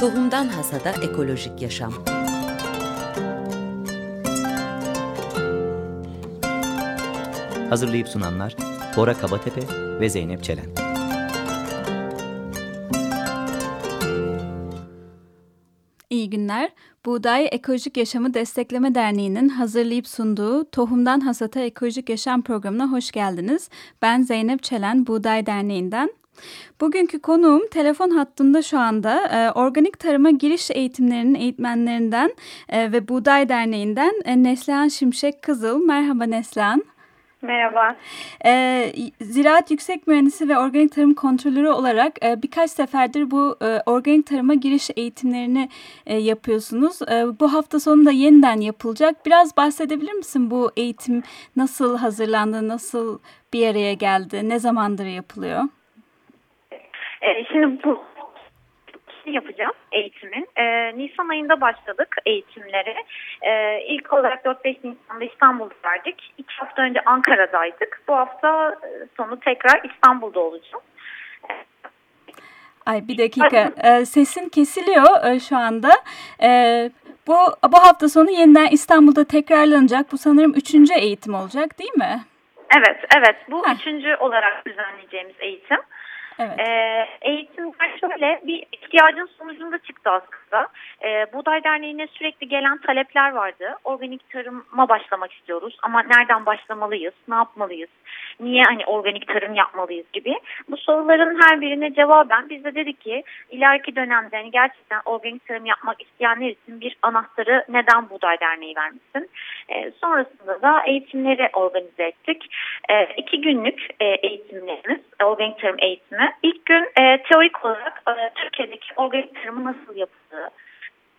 Tohumdan Hasada Ekolojik Yaşam Hazırlayıp sunanlar Bora Kabatepe ve Zeynep Çelen. İyi günler. Buğday Ekolojik Yaşamı Destekleme Derneği'nin hazırlayıp sunduğu Tohumdan Hasata Ekolojik Yaşam programına hoş geldiniz. Ben Zeynep Çelen, Buğday Derneği'nden. Bugünkü konuğum telefon hattında şu anda e, organik tarıma giriş eğitimlerinin eğitmenlerinden e, ve Buğday Derneği'nden e, Neslihan Şimşek Kızıl. Merhaba Neslihan. Merhaba. E, Ziraat Yüksek Mühendisi ve Organik Tarım Kontrolörü olarak e, birkaç seferdir bu e, organik tarıma giriş eğitimlerini e, yapıyorsunuz. E, bu hafta sonu da yeniden yapılacak. Biraz bahsedebilir misin bu eğitim nasıl hazırlandı, nasıl bir araya geldi, ne zamandır yapılıyor? E, şimdi bu yapacağım eğitimin. Ee, Nisan ayında başladık eğitimlere. Ee, ilk olarak 4-5 Nisan'da İstanbul'da verdik. İki hafta önce Ankara'daydık. Bu hafta sonu tekrar İstanbul'da olacağım. Ay bir dakika. Ee, sesin kesiliyor e, şu anda. Ee, bu bu hafta sonu yeniden İstanbul'da tekrarlanacak. Bu sanırım üçüncü eğitim olacak değil mi? Evet, evet. Bu Heh. üçüncü olarak düzenleyeceğimiz eğitim. Evet. Ee, eğitimler şöyle bir ihtiyacın sonucunda çıktı aslında. Ee, Buğday Derneği'ne sürekli gelen talepler vardı. Organik tarıma başlamak istiyoruz ama nereden başlamalıyız, ne yapmalıyız, niye hani organik tarım yapmalıyız gibi. Bu soruların her birine cevaben biz de dedik ki ileriki dönemde hani gerçekten organik tarım yapmak isteyenler için bir anahtarı neden Buğday Derneği vermişsin. Ee, sonrasında da eğitimleri organize ettik. Ee, iki günlük e, eğitimlerimiz, organik tarım eğitimi İlk gün e, teorik olarak e, Türkiye'deki organik tarımı nasıl yapıldığı,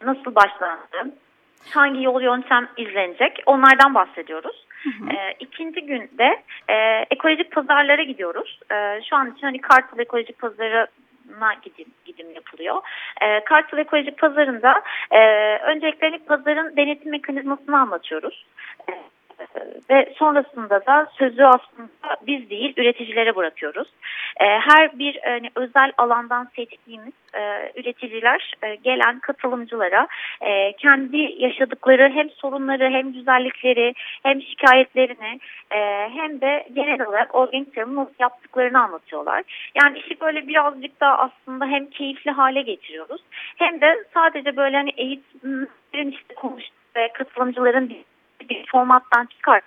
nasıl başlandı, hangi yol yöntem izlenecek onlardan bahsediyoruz. Hı hı. E, ikinci günde e, ekolojik pazarlara gidiyoruz. E, şu an için hani Kartal Ekolojik Pazarı gidim, gidim yapılıyor. E, Kartal Ekolojik Pazarı'nda e, öncelikle hani pazarın denetim mekanizmasını anlatıyoruz. E, ve sonrasında da sözü aslında biz değil üreticilere bırakıyoruz. E, her bir hani, özel alandan seçtiğimiz e, üreticiler e, gelen katılımcılara e, kendi yaşadıkları hem sorunları hem güzellikleri hem şikayetlerini e, hem de genel olarak tarımı nasıl yaptıklarını anlatıyorlar. Yani işi böyle birazcık daha aslında hem keyifli hale getiriyoruz hem de sadece böyle hani eğitimlerin işte konuştuğu ve katılımcıların bir formattan çıkar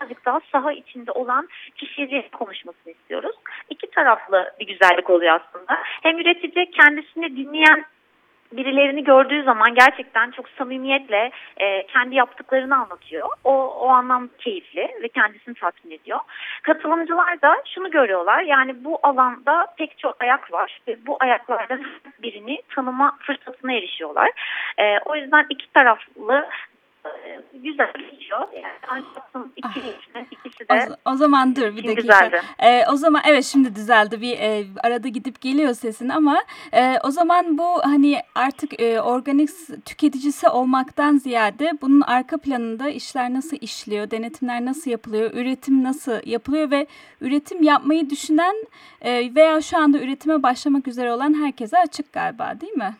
birazcık daha saha içinde olan kişilerin konuşmasını istiyoruz. İki taraflı bir güzellik oluyor aslında. Hem üretici kendisini dinleyen birilerini gördüğü zaman gerçekten çok samimiyetle e, kendi yaptıklarını anlatıyor. O, o anlam keyifli ve kendisini tatmin ediyor. Katılımcılar da şunu görüyorlar yani bu alanda pek çok ayak var ve bu ayaklardan birini tanıma fırsatına erişiyorlar. E, o yüzden iki taraflı güzel geçiyor. Yani iki ah. ikisi de o, o zaman dur bir dakika. Düzeldi. Ee, o zaman evet şimdi düzeldi. Bir e, arada gidip geliyor sesin ama e, o zaman bu hani artık e, organik tüketicisi olmaktan ziyade bunun arka planında işler nasıl işliyor, denetimler nasıl yapılıyor, üretim nasıl yapılıyor ve üretim yapmayı düşünen e, veya şu anda üretime başlamak üzere olan herkese açık galiba değil mi?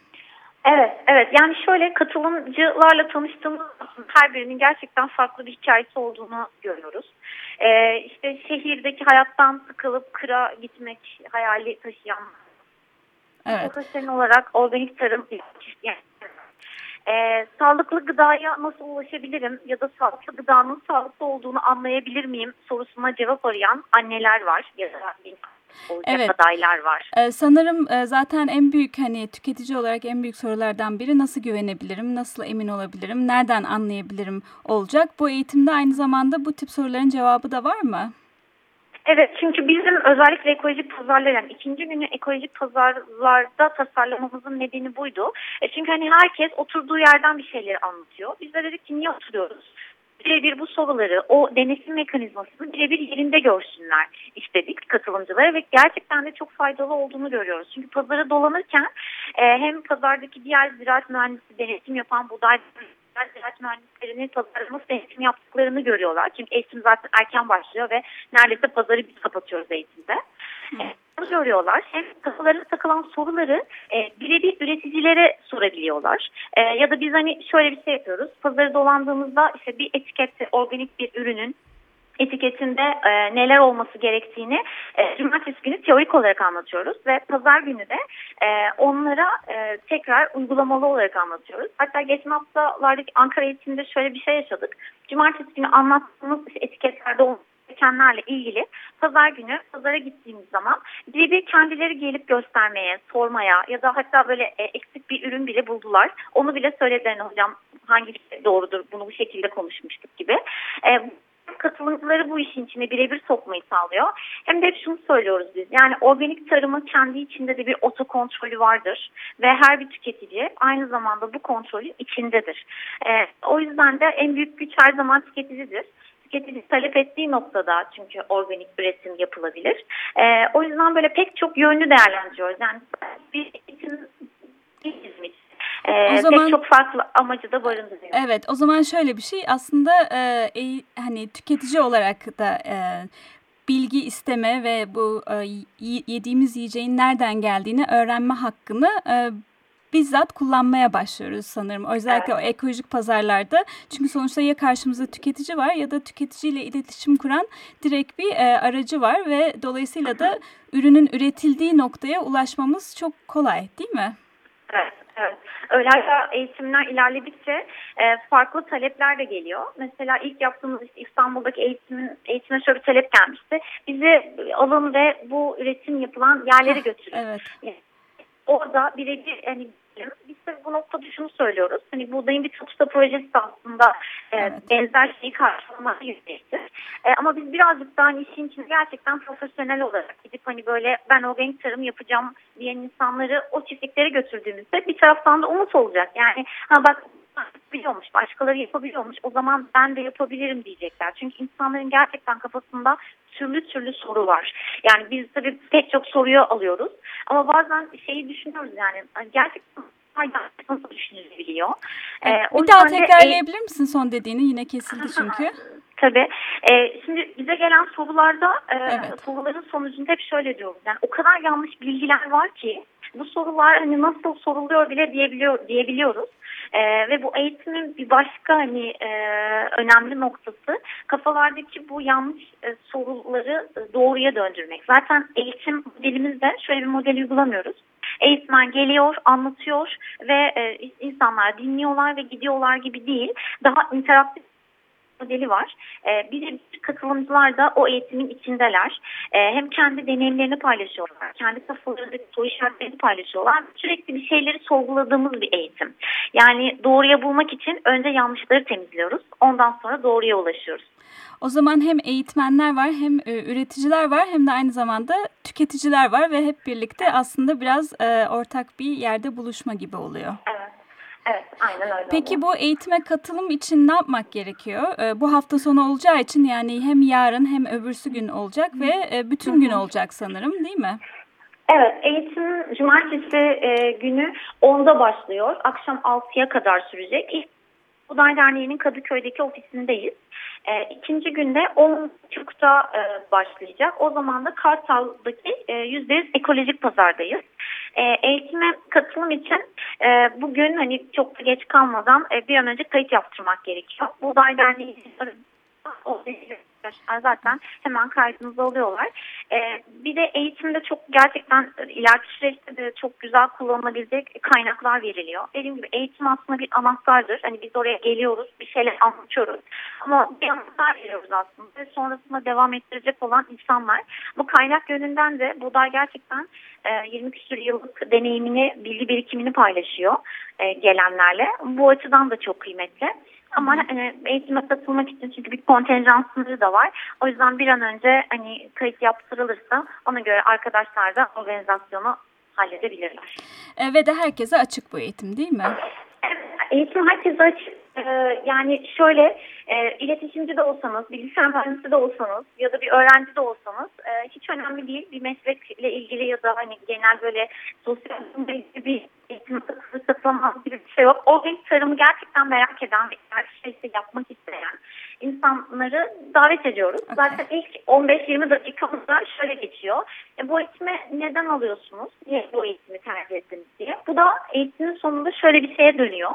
Evet, evet. Yani şöyle katılımcılarla tanıştığımız her birinin gerçekten farklı bir hikayesi olduğunu görüyoruz. Ee, işte şehirdeki hayattan sıkılıp kıra gitmek hayali taşıyan evet. profesyonel olarak organik tarım isteyen ee, sağlıklı gıdaya nasıl ulaşabilirim ya da sağlıklı gıdanın sağlıklı olduğunu anlayabilir miyim sorusuna cevap arayan anneler var ya da olacak evet. adaylar var. Ee, sanırım e, zaten en büyük hani tüketici olarak en büyük sorulardan biri nasıl güvenebilirim, nasıl emin olabilirim, nereden anlayabilirim olacak. Bu eğitimde aynı zamanda bu tip soruların cevabı da var mı? Evet çünkü bizim özellikle ekolojik pazarlar yani ikinci günü ekolojik pazarlarda tasarlamamızın nedeni buydu. E çünkü hani herkes oturduğu yerden bir şeyleri anlatıyor. Biz de dedik ki niye oturuyoruz? Birebir bu soruları, o denetim mekanizmasını birebir yerinde görsünler istedik katılımcılara ve gerçekten de çok faydalı olduğunu görüyoruz. Çünkü pazara dolanırken e, hem pazardaki diğer ziraat mühendisi denetim yapan buğday ziraat mühendislerinin pazarı nasıl denetim yaptıklarını görüyorlar. Çünkü eğitim zaten erken başlıyor ve neredeyse pazarı biz kapatıyoruz eğitimde. Görüyorlar. Hem kafalarına takılan soruları e, birebir üreticilere sorabiliyorlar. E, ya da biz hani şöyle bir şey yapıyoruz. Pazarı dolandığımızda işte bir etikette organik bir ürünün etiketinde e, neler olması gerektiğini e, cumartesi günü teorik olarak anlatıyoruz ve pazar günü de e, onlara e, tekrar uygulamalı olarak anlatıyoruz. Hatta geçen haftalardaki Ankara eğitiminde şöyle bir şey yaşadık. Cumartesi günü anlattığımız etiketlerde olan gerekenlerle ilgili pazar günü pazara gittiğimiz zaman birebir kendileri gelip göstermeye, sormaya ya da hatta böyle e, eksik bir ürün bile buldular. Onu bile söylediler hocam hangisi doğrudur bunu bu şekilde konuşmuştuk gibi. E, katılımcıları bu işin içine birebir sokmayı sağlıyor. Hem de hep şunu söylüyoruz biz. Yani organik tarımın kendi içinde de bir otokontrolü vardır. Ve her bir tüketici aynı zamanda bu kontrolün içindedir. E, o yüzden de en büyük güç her zaman tüketicidir tüketici talep ettiği noktada çünkü organik üretim yapılabilir. E, o yüzden böyle pek çok yönlü değerlendiriyoruz. Yani bir için ee, o zaman, pek çok farklı amacı da barındırıyor. Evet o zaman şöyle bir şey aslında e, e, hani tüketici olarak da e, bilgi isteme ve bu e, yediğimiz yiyeceğin nereden geldiğini öğrenme hakkını e, bizzat kullanmaya başlıyoruz sanırım. Özellikle evet. o ekolojik pazarlarda. Çünkü sonuçta ya karşımızda tüketici var ya da tüketiciyle iletişim kuran direkt bir e, aracı var ve dolayısıyla da ürünün üretildiği noktaya ulaşmamız çok kolay değil mi? Evet. Evet. Öyle eğitimler ilerledikçe e, farklı talepler de geliyor. Mesela ilk yaptığımız işte İstanbul'daki eğitimin eğitime şöyle bir talep gelmişti. Bizi alın ve bu üretim yapılan yerlere götürün. Evet. Orada birebir hani biz de bu noktada şunu söylüyoruz. Hani buğdayın bir çatışta projesi aslında e, evet. benzer şeyi karşılamaya yöneliktir. E, ama biz birazcık daha hani işin içine gerçekten profesyonel olarak gidip hani böyle ben organik tarım yapacağım diyen insanları o çiftliklere götürdüğümüzde bir taraftan da umut olacak. Yani ha bak biliyormuş, başkaları yapabiliyormuş. O zaman ben de yapabilirim diyecekler. Çünkü insanların gerçekten kafasında türlü türlü soru var. Yani biz tabii pek çok soruyu alıyoruz. Ama bazen şeyi düşünüyoruz yani gerçekten nasıl düşünülebiliyor. Ee, bir daha tekrarlayabilir e misin son dediğini? Yine kesildi çünkü. Tabii. Ee, şimdi bize gelen sorularda e, evet. soruların sonucunda hep şöyle diyoruz. Yani o kadar yanlış bilgiler var ki bu sorular hani nasıl soruluyor bile diyebiliyor diyebiliyoruz. E, ve bu eğitimin bir başka hani e, önemli noktası kafalardaki bu yanlış e, soruları doğruya döndürmek. Zaten eğitim modelimizde şöyle bir model uygulamıyoruz. Eğitmen geliyor, anlatıyor ve e, insanlar dinliyorlar ve gidiyorlar gibi değil. Daha interaktif modeli var. E, bir de katılımcılar da o eğitimin içindeler. E, hem kendi deneyimlerini paylaşıyorlar, kendi kafalarındaki soru işaretlerini paylaşıyorlar. Sürekli bir şeyleri sorguladığımız bir eğitim. Yani doğruya bulmak için önce yanlışları temizliyoruz. Ondan sonra doğruya ulaşıyoruz. O zaman hem eğitmenler var hem e, üreticiler var hem de aynı zamanda tüketiciler var ve hep birlikte aslında biraz e, ortak bir yerde buluşma gibi oluyor. Evet. Evet, aynen öyle. Peki bu eğitime katılım için ne yapmak gerekiyor? Ee, bu hafta sonu olacağı için yani hem yarın hem öbürsü gün olacak ve e, bütün gün olacak sanırım değil mi? Evet, eğitim cumartesi e, günü 10'da başlıyor. Akşam 6'ya kadar sürecek. İlk Buday Derneği'nin Kadıköy'deki ofisindeyiz. E, ikinci günde 10.30'da e, başlayacak. O zaman da Kartal'daki e, %100 ekolojik pazardayız. E, eğitime katılım için e, bugün hani çok geç kalmadan e, bir an önce kayıt yaptırmak gerekiyor. Buğday Derneği zaten hemen kaydınızda oluyorlar. Ee, bir de eğitimde çok gerçekten ileriki süreçte de çok güzel kullanılabilecek kaynaklar veriliyor. Dediğim gibi eğitim aslında bir anahtardır. Hani biz oraya geliyoruz, bir şeyler anlatıyoruz. Ama bir anahtar veriyoruz aslında ve sonrasında devam ettirecek olan insanlar. Bu kaynak yönünden de Buğday gerçekten 20 e, küsur yıllık deneyimini, bilgi birikimini paylaşıyor e, gelenlerle. Bu açıdan da çok kıymetli. Ama hani eğitime katılmak için çünkü bir kontenjan sınırı da var. O yüzden bir an önce hani kayıt yaptırılırsa ona göre arkadaşlar da organizasyonu halledebilirler. E, ve de herkese açık bu eğitim değil mi? Eğitim herkese açık. e, yani şöyle e, iletişimci de olsanız, bilgisayar mühendisi de olsanız ya da bir öğrenci de olsanız e, hiç önemli değil. Bir meslekle ilgili ya da hani genel böyle sosyal bir fırsatı gibi bir şey yok. Organik tarımı gerçekten merak eden ve her şeysi yapmak isteyen insanları davet ediyoruz. Okay. Zaten ilk 15-20 dakikamızda şöyle geçiyor. E, bu eğitimi neden alıyorsunuz? Niye bu eğitimi tercih ettiniz diye. Bu da eğitimin sonunda şöyle bir şeye dönüyor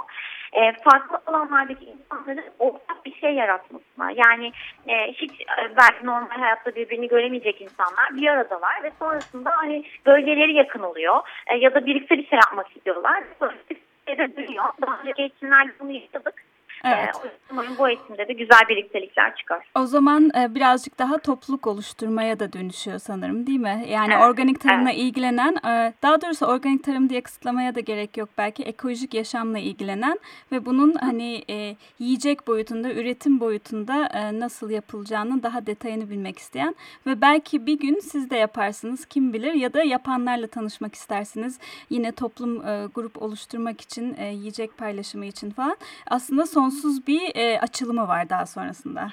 e, farklı alanlardaki insanların ortak bir şey yaratmasına yani e, hiç e, belki normal hayatta birbirini göremeyecek insanlar bir aradalar ve sonrasında hani bölgeleri yakın oluyor e, ya da birlikte bir şey yapmak istiyorlar. Sonra bir şeyde dönüyor. Daha önce eğitimlerde bunu yaşadık. Evet. Ee, umarım bu eğitimde de güzel birliktelikler çıkar. O zaman e, birazcık daha topluluk oluşturmaya da dönüşüyor sanırım değil mi? Yani evet. organik tarımla evet. ilgilenen, e, daha doğrusu organik tarım diye kısıtlamaya da gerek yok belki ekolojik yaşamla ilgilenen ve bunun hani e, yiyecek boyutunda, üretim boyutunda nasıl yapılacağını daha detayını bilmek isteyen ve belki bir gün siz de yaparsınız kim bilir ya da yapanlarla tanışmak istersiniz. Yine toplum grup oluşturmak için, yiyecek paylaşımı için falan. Aslında son sonsuz bir e, açılımı var daha sonrasında.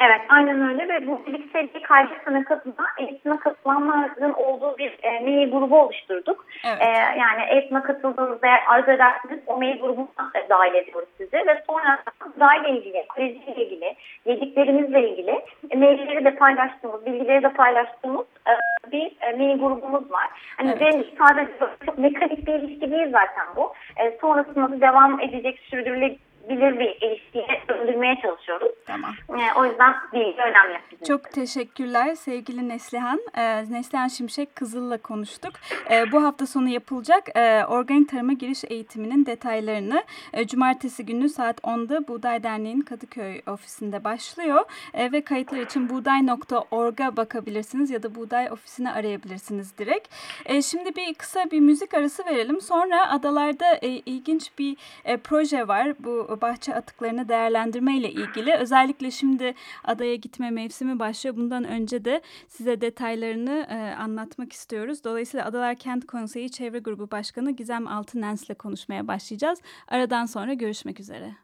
Evet aynen öyle ve bu birlikteliği kaygısına katılma, eğitime katılanların olduğu bir e, mail grubu oluşturduk. Evet. E, yani eğitime katıldığınızda eğer arzu ederseniz o mail grubuna dahil ediyoruz sizi ve sonra gıdayla ilgili, kolejiyle ilgili, yediklerimizle ilgili e, mailleri de paylaştığımız, bilgileri de paylaştığımız e, bir e, mail grubumuz var. Hani evet. sadece çok mekanik bir ilişki değil zaten bu. E, sonrasında da devam edecek, sürdürülebilir bilir bir ilişkiye döndürmeye çalışıyoruz. Tamam. E, o yüzden bilgi önemli. Çok teşekkürler sevgili Neslihan. E, Neslihan Şimşek Kızıl'la konuştuk. E, bu hafta sonu yapılacak e, organik tarıma giriş eğitiminin detaylarını e, cumartesi günü saat 10'da Buğday Derneği'nin Kadıköy ofisinde başlıyor. E, ve kayıtlar için buğday.org'a bakabilirsiniz ya da Buğday ofisini arayabilirsiniz direkt. E, şimdi bir kısa bir müzik arası verelim. Sonra adalarda e, ilginç bir e, proje var. Bu bahçe atıklarını değerlendirme ile ilgili. Özellikle şimdi adaya gitme mevsimi başlıyor. Bundan önce de size detaylarını e, anlatmak istiyoruz. Dolayısıyla Adalar Kent Konseyi Çevre Grubu Başkanı Gizem Altınens ile konuşmaya başlayacağız. Aradan sonra görüşmek üzere.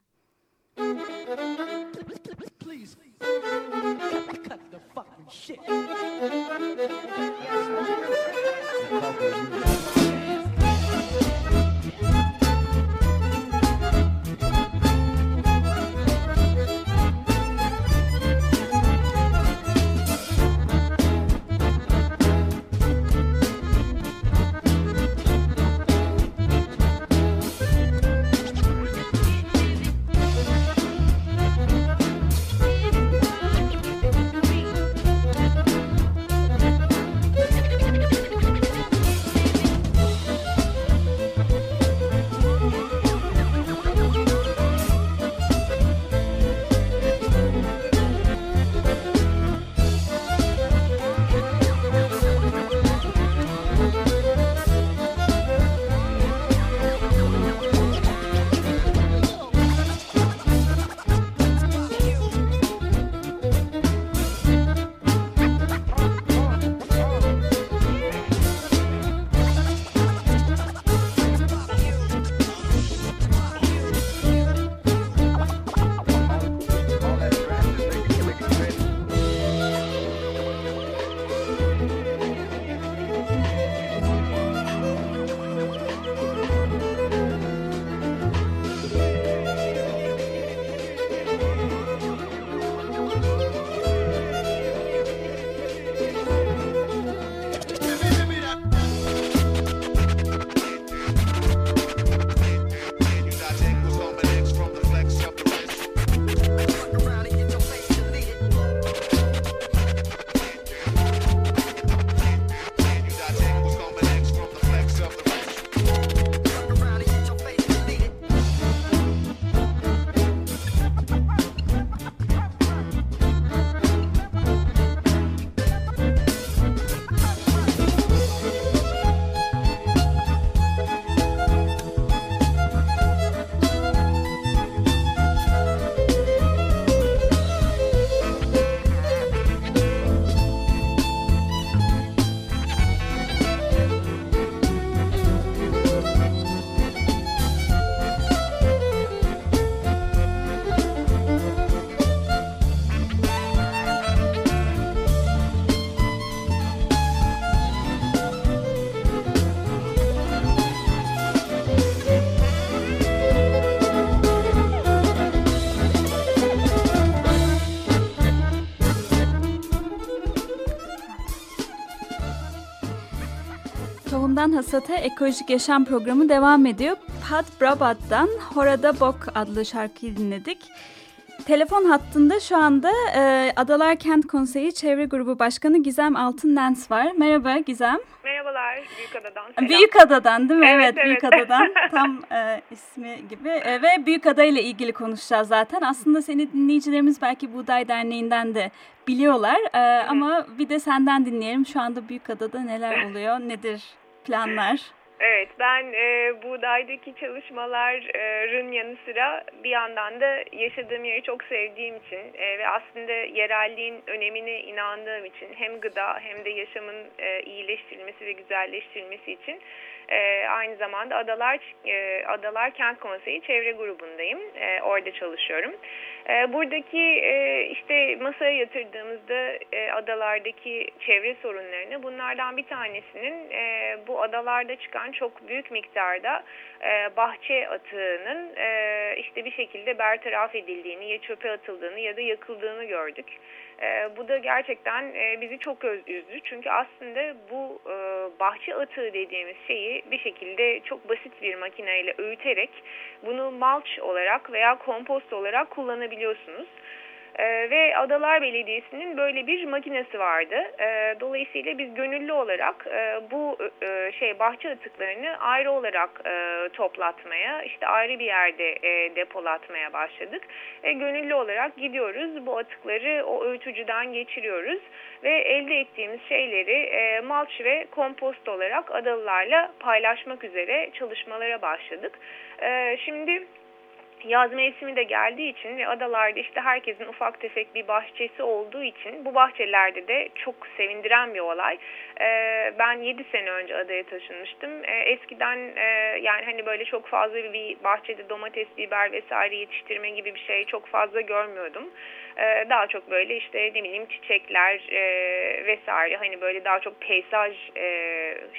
Please. Cut the fucking shit. Tohumdan Hasata Ekolojik Yaşam Programı devam ediyor. Pat Brabant'dan Horada Bok adlı şarkıyı dinledik. Telefon hattında şu anda e, Adalar Kent Konseyi Çevre Grubu Başkanı Gizem Altındens var. Merhaba Gizem. Merhabalar Büyükada'dan. Selam. Büyükada'dan değil mi? Evet, Evet, evet. Büyükada'dan tam e, ismi gibi e, ve Büyükada ile ilgili konuşacağız zaten. Aslında seni dinleyicilerimiz belki Buğday Derneği'nden de biliyorlar e, ama bir de senden dinleyelim. Şu anda Büyükada'da neler oluyor, nedir planlar? Evet ben e, buğdaydaki çalışmaların yanı sıra bir yandan da yaşadığım yeri çok sevdiğim için e, ve aslında yerelliğin önemine inandığım için hem gıda hem de yaşamın e, iyileştirilmesi ve güzelleştirilmesi için e, aynı zamanda Adalar e, Adalar Kent Konseyi Çevre Grubu'ndayım. E, orada çalışıyorum. E, buradaki e, işte masaya yatırdığımızda e, adalardaki çevre sorunlarını bunlardan bir tanesinin e, bu adalarda çıkan çok büyük miktarda e, bahçe atığının e, işte bir şekilde bertaraf edildiğini ya çöpe atıldığını ya da yakıldığını gördük. E, bu da gerçekten e, bizi çok üzdü. Çünkü aslında bu e, bahçe atığı dediğimiz şeyi bir şekilde çok basit bir makineyle öğüterek bunu mulch olarak veya kompost olarak kullanabiliyorsunuz. Ee, ve Adalar Belediyesi'nin böyle bir makinesi vardı. Ee, dolayısıyla biz gönüllü olarak e, bu e, şey bahçe atıklarını ayrı olarak e, toplatmaya, işte ayrı bir yerde e, depolatmaya başladık. E, gönüllü olarak gidiyoruz, bu atıkları o öğütücüden geçiriyoruz ve elde ettiğimiz şeyleri e, malç ve kompost olarak adalılarla paylaşmak üzere çalışmalara başladık. E, şimdi yaz mevsimi de geldiği için ve adalarda işte herkesin ufak tefek bir bahçesi olduğu için bu bahçelerde de çok sevindiren bir olay. Ee, ben 7 sene önce adaya taşınmıştım. Ee, eskiden e, yani hani böyle çok fazla bir bahçede domates, biber vesaire yetiştirme gibi bir şey çok fazla görmüyordum. Ee, daha çok böyle işte ne bileyim çiçekler e, vesaire hani böyle daha çok peyzaj e,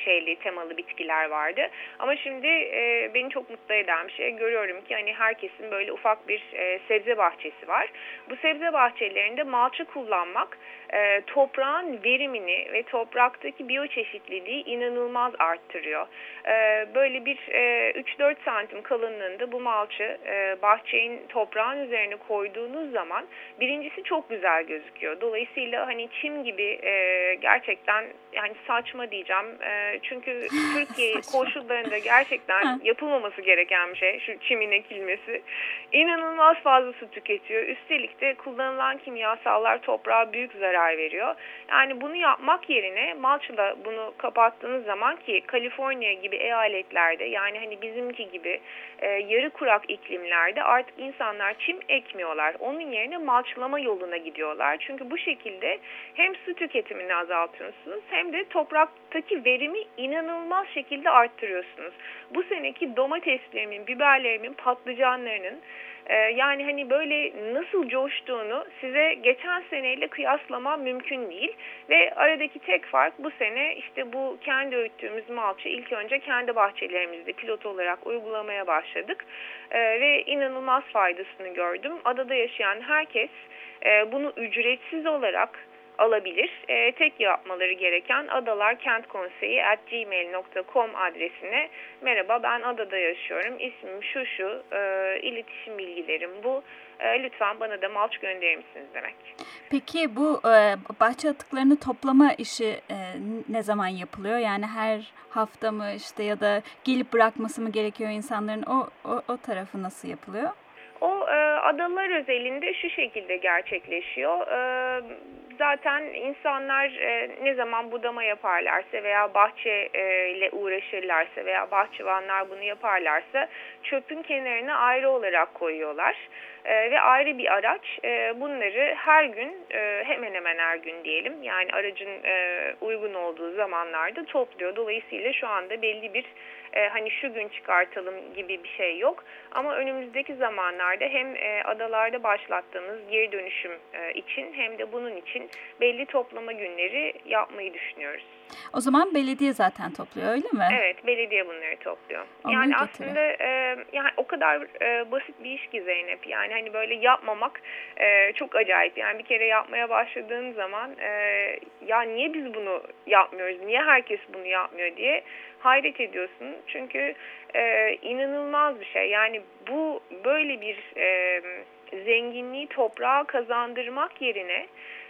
şeyli temalı bitkiler vardı. Ama şimdi e, beni çok mutlu eden bir şey görüyorum ki hani herkesin böyle ufak bir e, sebze bahçesi var. Bu sebze bahçelerinde malça kullanmak e, toprağın verimini ve topraktaki biyoçeşitliliği inanılmaz arttırıyor. E, böyle bir e, 3-4 santim kalınlığında bu malçı e, bahçenin toprağın üzerine koyduğunuz zaman birincisi çok güzel gözüküyor. Dolayısıyla hani çim gibi e, gerçekten yani saçma diyeceğim. E, çünkü Türkiye koşullarında gerçekten yapılmaması gereken bir şey şu çimin ekilmesi. İnanılmaz fazla su tüketiyor. Üstelik de kullanılan kimyasallar toprağa büyük zarar veriyor. Yani bunu yapmak yerine malçla bunu kapattığınız zaman ki Kaliforniya gibi eyaletlerde yani hani bizimki gibi e, yarı kurak iklimlerde artık insanlar çim ekmiyorlar. Onun yerine malçlama yoluna gidiyorlar. Çünkü bu şekilde hem su tüketimini azaltıyorsunuz hem de topraktaki verimi inanılmaz şekilde arttırıyorsunuz. Bu seneki domateslerimin, biberlerimin, patlıcanlarının e, yani hani böyle nasıl coştuğunu size geçen seneyle kıyaslamam mümkün değil. Ve aradaki tek fark bu sene işte bu kendi öğüttüğümüz malçı ilk önce kendi bahçelerimizde pilot olarak uygulamaya başladık. E, ve inanılmaz faydasını gördüm. Adada yaşayan herkes e, bunu ücretsiz olarak alabilir. E, tek yapmaları gereken adalarkentkonseyi@gmail.com adresine merhaba ben adada yaşıyorum. İsmim şu şu, e, iletişim bilgilerim bu. E, lütfen bana da malç gönderir misiniz demek. Peki bu e, bahçe atıklarını toplama işi e, ne zaman yapılıyor? Yani her hafta mı işte ya da gelip bırakması mı gerekiyor insanların? O, o, o tarafı nasıl yapılıyor? O e, adalar özelinde şu şekilde gerçekleşiyor. E, zaten insanlar e, ne zaman budama yaparlarsa veya bahçe e, ile uğraşırlarsa veya bahçıvanlar bunu yaparlarsa çöpün kenarına ayrı olarak koyuyorlar. E, ve ayrı bir araç e, bunları her gün e, hemen hemen her gün diyelim yani aracın e, uygun olduğu zamanlarda topluyor. Dolayısıyla şu anda belli bir e, hani şu gün çıkartalım gibi bir şey yok. Ama önümüzdeki zamanlarda hem e, adalarda başlattığımız geri dönüşüm e, için hem de bunun için belli toplama günleri yapmayı düşünüyoruz. O zaman belediye zaten topluyor öyle mi? Evet belediye bunları topluyor. Onu yani getiriyor. aslında e, yani o kadar e, basit bir iş ki Zeynep. Yani hani böyle yapmamak e, çok acayip. Yani bir kere yapmaya başladığın zaman e, ya niye biz bunu yapmıyoruz? Niye herkes bunu yapmıyor diye hayret ediyorsun. Çünkü e, inanılmaz bir şey. Yani bu böyle bir e, zenginliği toprağa kazandırmak yerine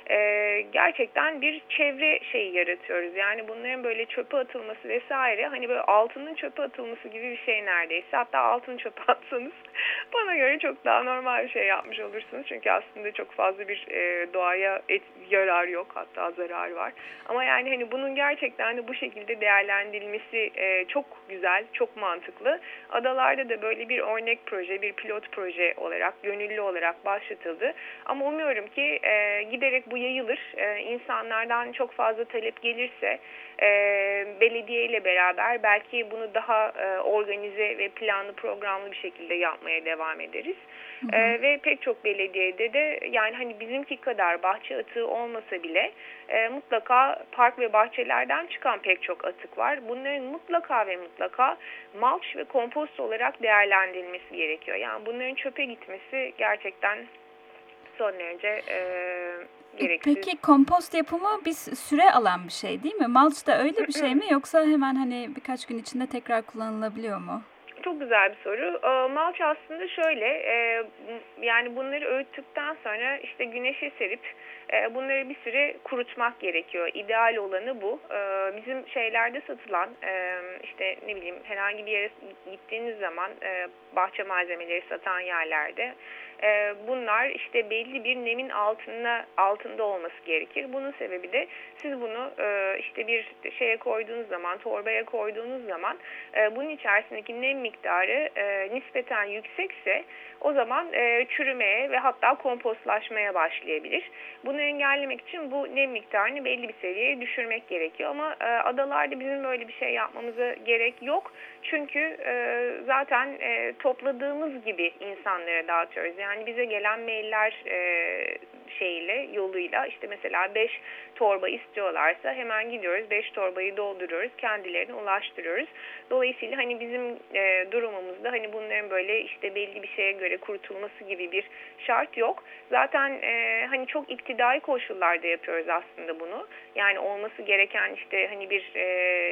e, gerçekten bir çevre şeyi yaratıyoruz. Yani bunların böyle çöpe atılması vesaire hani böyle altının çöpe atılması gibi bir şey neredeyse. Hatta altın çöpe atsanız bana göre çok daha normal bir şey yapmış olursunuz. Çünkü aslında çok fazla bir e, doğaya et, yarar yok hatta zarar var. Ama yani hani bunun gerçekten de bu şekilde değerlendirilmesi e, çok güzel, çok mantıklı. Adalarda da böyle bir örnek proje, bir pilot proje olarak, gönüllü olarak başlatıldı. Ama umuyorum ki e, giderek bu yayılır. E, insanlardan çok fazla talep gelirse e, belediye ile beraber belki bunu daha e, organize ve planlı programlı bir şekilde yapmaya devam ederiz. Hı hı. E, ve pek çok belediyede de yani hani bizimki kadar bahçe atığı olmasa bile e, mutlaka park ve bahçelerden çıkan pek çok atık var. Bunların mutlaka ve mutlaka mulch ve kompost olarak değerlendirilmesi gerekiyor. Yani bunların çöpe gitmesi gerçekten son derece e, gereksiz. Peki kompost yapımı bir süre alan bir şey değil mi? Mulch da öyle bir şey mi yoksa hemen hani birkaç gün içinde tekrar kullanılabiliyor mu? Çok güzel bir soru. Ee, mulch aslında şöyle, e, yani bunları öğüttükten sonra işte güneşe serip e, bunları bir süre kurutmak gerekiyor. İdeal olanı bu. E, bizim şeylerde satılan işte ne bileyim herhangi bir yere gittiğiniz zaman bahçe malzemeleri satan yerlerde e, bunlar işte belli bir nemin altına altında olması gerekir. Bunun sebebi de siz bunu e, işte bir şeye koyduğunuz zaman, torbaya koyduğunuz zaman e, bunun içerisindeki nem miktarı e, nispeten yüksekse o zaman e, çürümeye ve hatta kompostlaşmaya başlayabilir. Bunu engellemek için bu nem miktarını belli bir seviyeye düşürmek gerekiyor ama e, adalarda bizim böyle bir şey yapmamıza gerek yok. Çünkü e, zaten e, topladığımız gibi insanlara dağıtıyoruz. Yani bize gelen mailler e, şeyle yoluyla işte mesela 5 torba istiyorlarsa hemen gidiyoruz 5 torbayı dolduruyoruz kendilerine ulaştırıyoruz. Dolayısıyla hani bizim e, durumumuzda hani bunların böyle işte belli bir şeye göre kurutulması gibi bir şart yok. Zaten e, hani çok iktidai koşullarda yapıyoruz aslında bunu. Yani olması gereken işte hani bir e,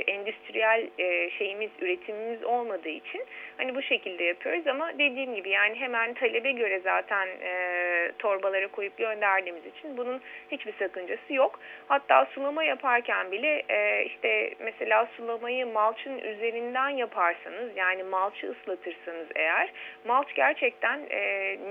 endüstriyel e, şeyimiz üretimimiz olmadığı için hani bu şekilde yapıyoruz ama dediğim gibi yani hemen talebe göre zaten e, torbalara koyup gönderdiğimiz için bunun hiçbir sakıncası yok. Hatta sulama yaparken bile e, işte mesela sulamayı malçın üzerinden yaparsanız yani malçı ıslatırsanız eğer malç gerçekten e,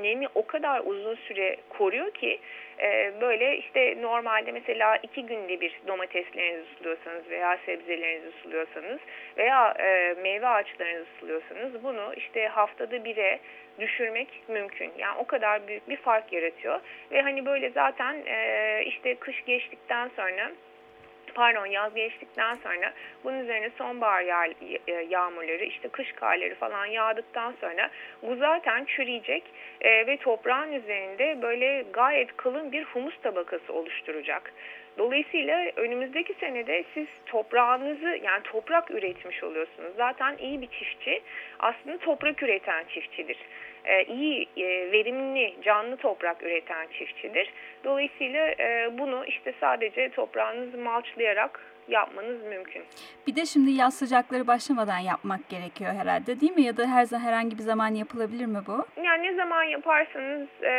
nemi o kadar uzun süre koruyor ki e, böyle işte normalde mesela iki günde bir domateslerinizi suluyorsanız veya sebzelerinizi suluyorsanız veya e, meyve ağaçlarınızı suluyorsanız bunu işte haftada bire düşürmek mümkün. Yani o kadar büyük bir fark yaratıyor. Ve hani böyle zaten e, işte kış geçtikten sonra pardon yaz geçtikten sonra bunun üzerine sonbahar yağ, e, yağmurları işte kış karları falan yağdıktan sonra bu zaten çürüyecek e, ve toprağın üzerinde böyle gayet kalın bir humus tabakası oluşturacak. Dolayısıyla önümüzdeki senede siz toprağınızı yani toprak üretmiş oluyorsunuz. Zaten iyi bir çiftçi aslında toprak üreten çiftçidir. Ee, iyi, e, verimli, canlı toprak üreten çiftçidir. Dolayısıyla e, bunu işte sadece toprağınızı malçlayarak yapmanız mümkün. Bir de şimdi yaz sıcakları başlamadan yapmak gerekiyor herhalde değil mi? Ya da her herhangi bir zaman yapılabilir mi bu? Yani ne zaman yaparsanız e,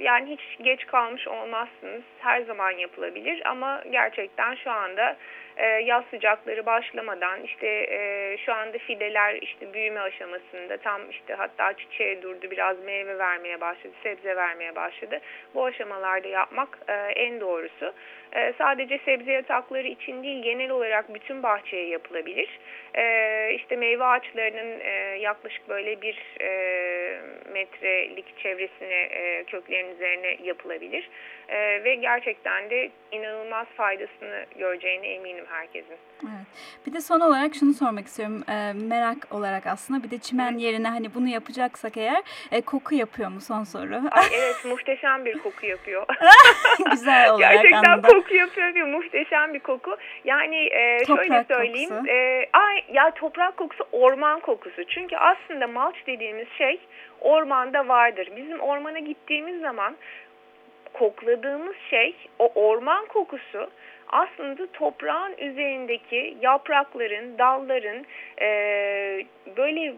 yani hiç geç kalmış olmazsınız. Her zaman yapılabilir ama gerçekten şu anda e, yaz sıcakları başlamadan işte e, şu anda fideler işte büyüme aşamasında tam işte hatta çiçeğe durdu biraz meyve vermeye başladı sebze vermeye başladı. Bu aşamalarda yapmak e, en doğrusu. E, sadece sebze yatakları için değil genel olarak bütün bahçeye yapılabilir. E, işte meyve ağaçlarının e, yaklaşık böyle bir e, metrelik çevresine e, köklerin üzerine yapılabilir. E, ve gerçekten de inanılmaz faydasını göreceğine eminim herkesin. Evet. Bir de son olarak şunu sormak istiyorum. E, merak olarak aslında bir de çimen yerine hani bunu yapacaksak eğer e, koku yapıyor mu son soru? Ay, evet muhteşem bir koku yapıyor. Güzel olarak Gerçekten anladım. Koku yapıyor bir muhteşem bir koku. Yani e, şöyle söyleyeyim. kokusu. E, ay, ya toprak kokusu orman kokusu. Çünkü aslında malç dediğimiz şey ormanda vardır. Bizim ormana gittiğimiz zaman kokladığımız şey o orman kokusu aslında toprağın üzerindeki yaprakların, dalların e, böyle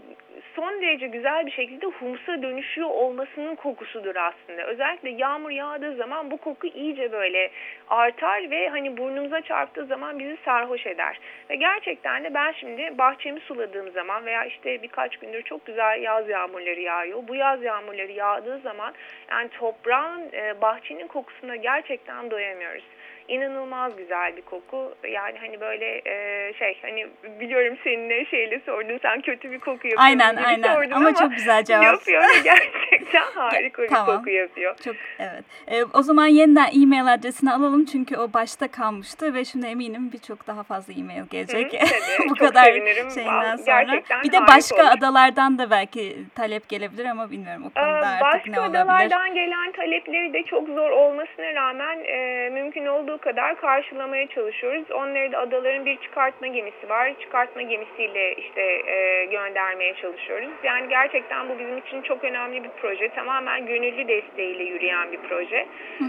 son derece güzel bir şekilde humsa dönüşüyor olmasının kokusudur aslında. Özellikle yağmur yağdığı zaman bu koku iyice böyle artar ve hani burnumuza çarptığı zaman bizi sarhoş eder. Ve gerçekten de ben şimdi bahçemi suladığım zaman veya işte birkaç gündür çok güzel yaz yağmurları yağıyor. Bu yaz yağmurları yağdığı zaman yani toprağın, e, bahçenin kokusuna gerçekten doyamıyoruz inanılmaz güzel bir koku. Yani hani böyle e, şey hani biliyorum seninle şeyle sordun sen kötü bir koku yapıyorsun Aynen gibi aynen sordun ama, çok güzel cevap. Yapıyor gerçekten harika bir Tamam. koku yapıyor. Çok evet. E, o zaman yeniden e-mail adresini alalım çünkü o başta kalmıştı ve şimdi eminim birçok daha fazla e-mail gelecek. Hı, tabii. Bu kadar sevinirim. şeyinden sonra. Gerçekten bir de başka olur. adalardan da belki talep gelebilir ama bilmiyorum o Ee, konuda artık Başka ne olabilir. adalardan gelen talepleri de çok zor olmasına rağmen e, mümkün olduğu kadar karşılamaya çalışıyoruz. Onları da adaların bir çıkartma gemisi var. Çıkartma gemisiyle işte e, göndermeye çalışıyoruz. Yani gerçekten bu bizim için çok önemli bir proje. Tamamen gönüllü desteğiyle yürüyen bir proje.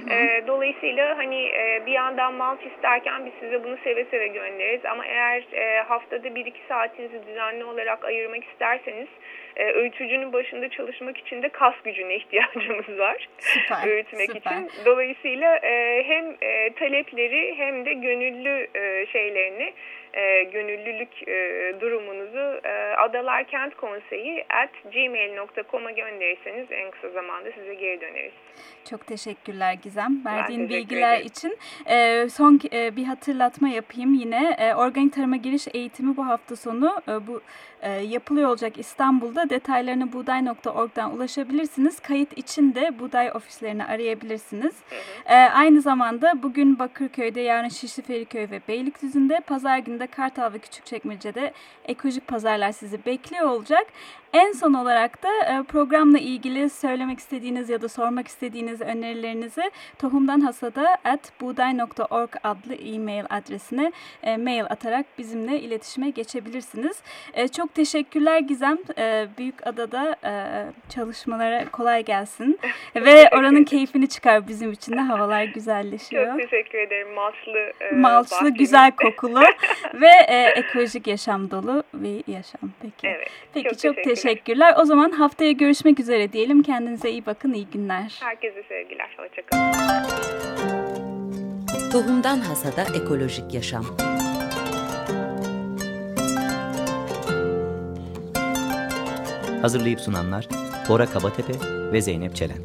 E, dolayısıyla hani e, bir yandan malt isterken biz size bunu seve seve göndeririz. Ama eğer e, haftada 1-2 saatinizi düzenli olarak ayırmak isterseniz e, öğütücünün başında çalışmak için de kas gücüne ihtiyacımız var. Süper, öğütmek süper. için. Dolayısıyla e, hem e, talepleri hem de gönüllü e, şeylerini, e, gönüllülük e, durumunuzu e, Adalar Kent Konseyi at gmail.com'a gönderirseniz en kısa zamanda size geri döneriz. Çok teşekkürler Gizem. Verdiğin teşekkür bilgiler ederim. için. Ee, son e, bir hatırlatma yapayım yine. Ee, organik tarıma giriş eğitimi bu hafta sonu e, bu e, yapılıyor olacak İstanbul'da. Detaylarını buğday.org'dan ulaşabilirsiniz. Kayıt için de buğday ofislerini arayabilirsiniz. Ee, aynı zamanda bugün Bakırköy'de, yarın Şişli Feriköy ve Beylikdüzü'nde, pazar günü de Kartal ve Küçükçekmece'de ekolojik pazarlar sizi bekliyor olacak. En son olarak da e, programla ilgili söylemek istediğiniz ya da sormak istediğiniz önerilerinizi tohumdan hasada at buğday.org adlı e-mail adresine e, mail atarak bizimle iletişime geçebilirsiniz. E, çok teşekkürler Gizem. Büyük Adada e, çalışmalara kolay gelsin. Ve oranın keyfini çıkar bizim için de havalar güzelleşiyor. Çok teşekkür ederim. Malçlı, Malçlı, güzel kokulu ve ekolojik yaşam dolu bir yaşam. Peki. Evet, Peki çok, çok teşekkürler. Teşekkürler. O zaman haftaya görüşmek üzere diyelim. Kendinize iyi bakın. iyi günler. Herkese sevgiler. Hoşçakalın. Tohumdan Hasada Ekolojik Yaşam Hazırlayıp sunanlar Bora Kabatepe ve Zeynep Çelen.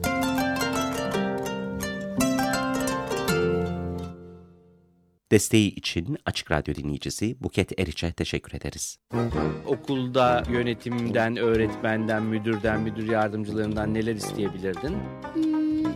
Desteği için Açık Radyo dinleyicisi Buket Eriç'e teşekkür ederiz. Okulda yönetimden, öğretmenden, müdürden, müdür yardımcılarından neler isteyebilirdin? Hmm,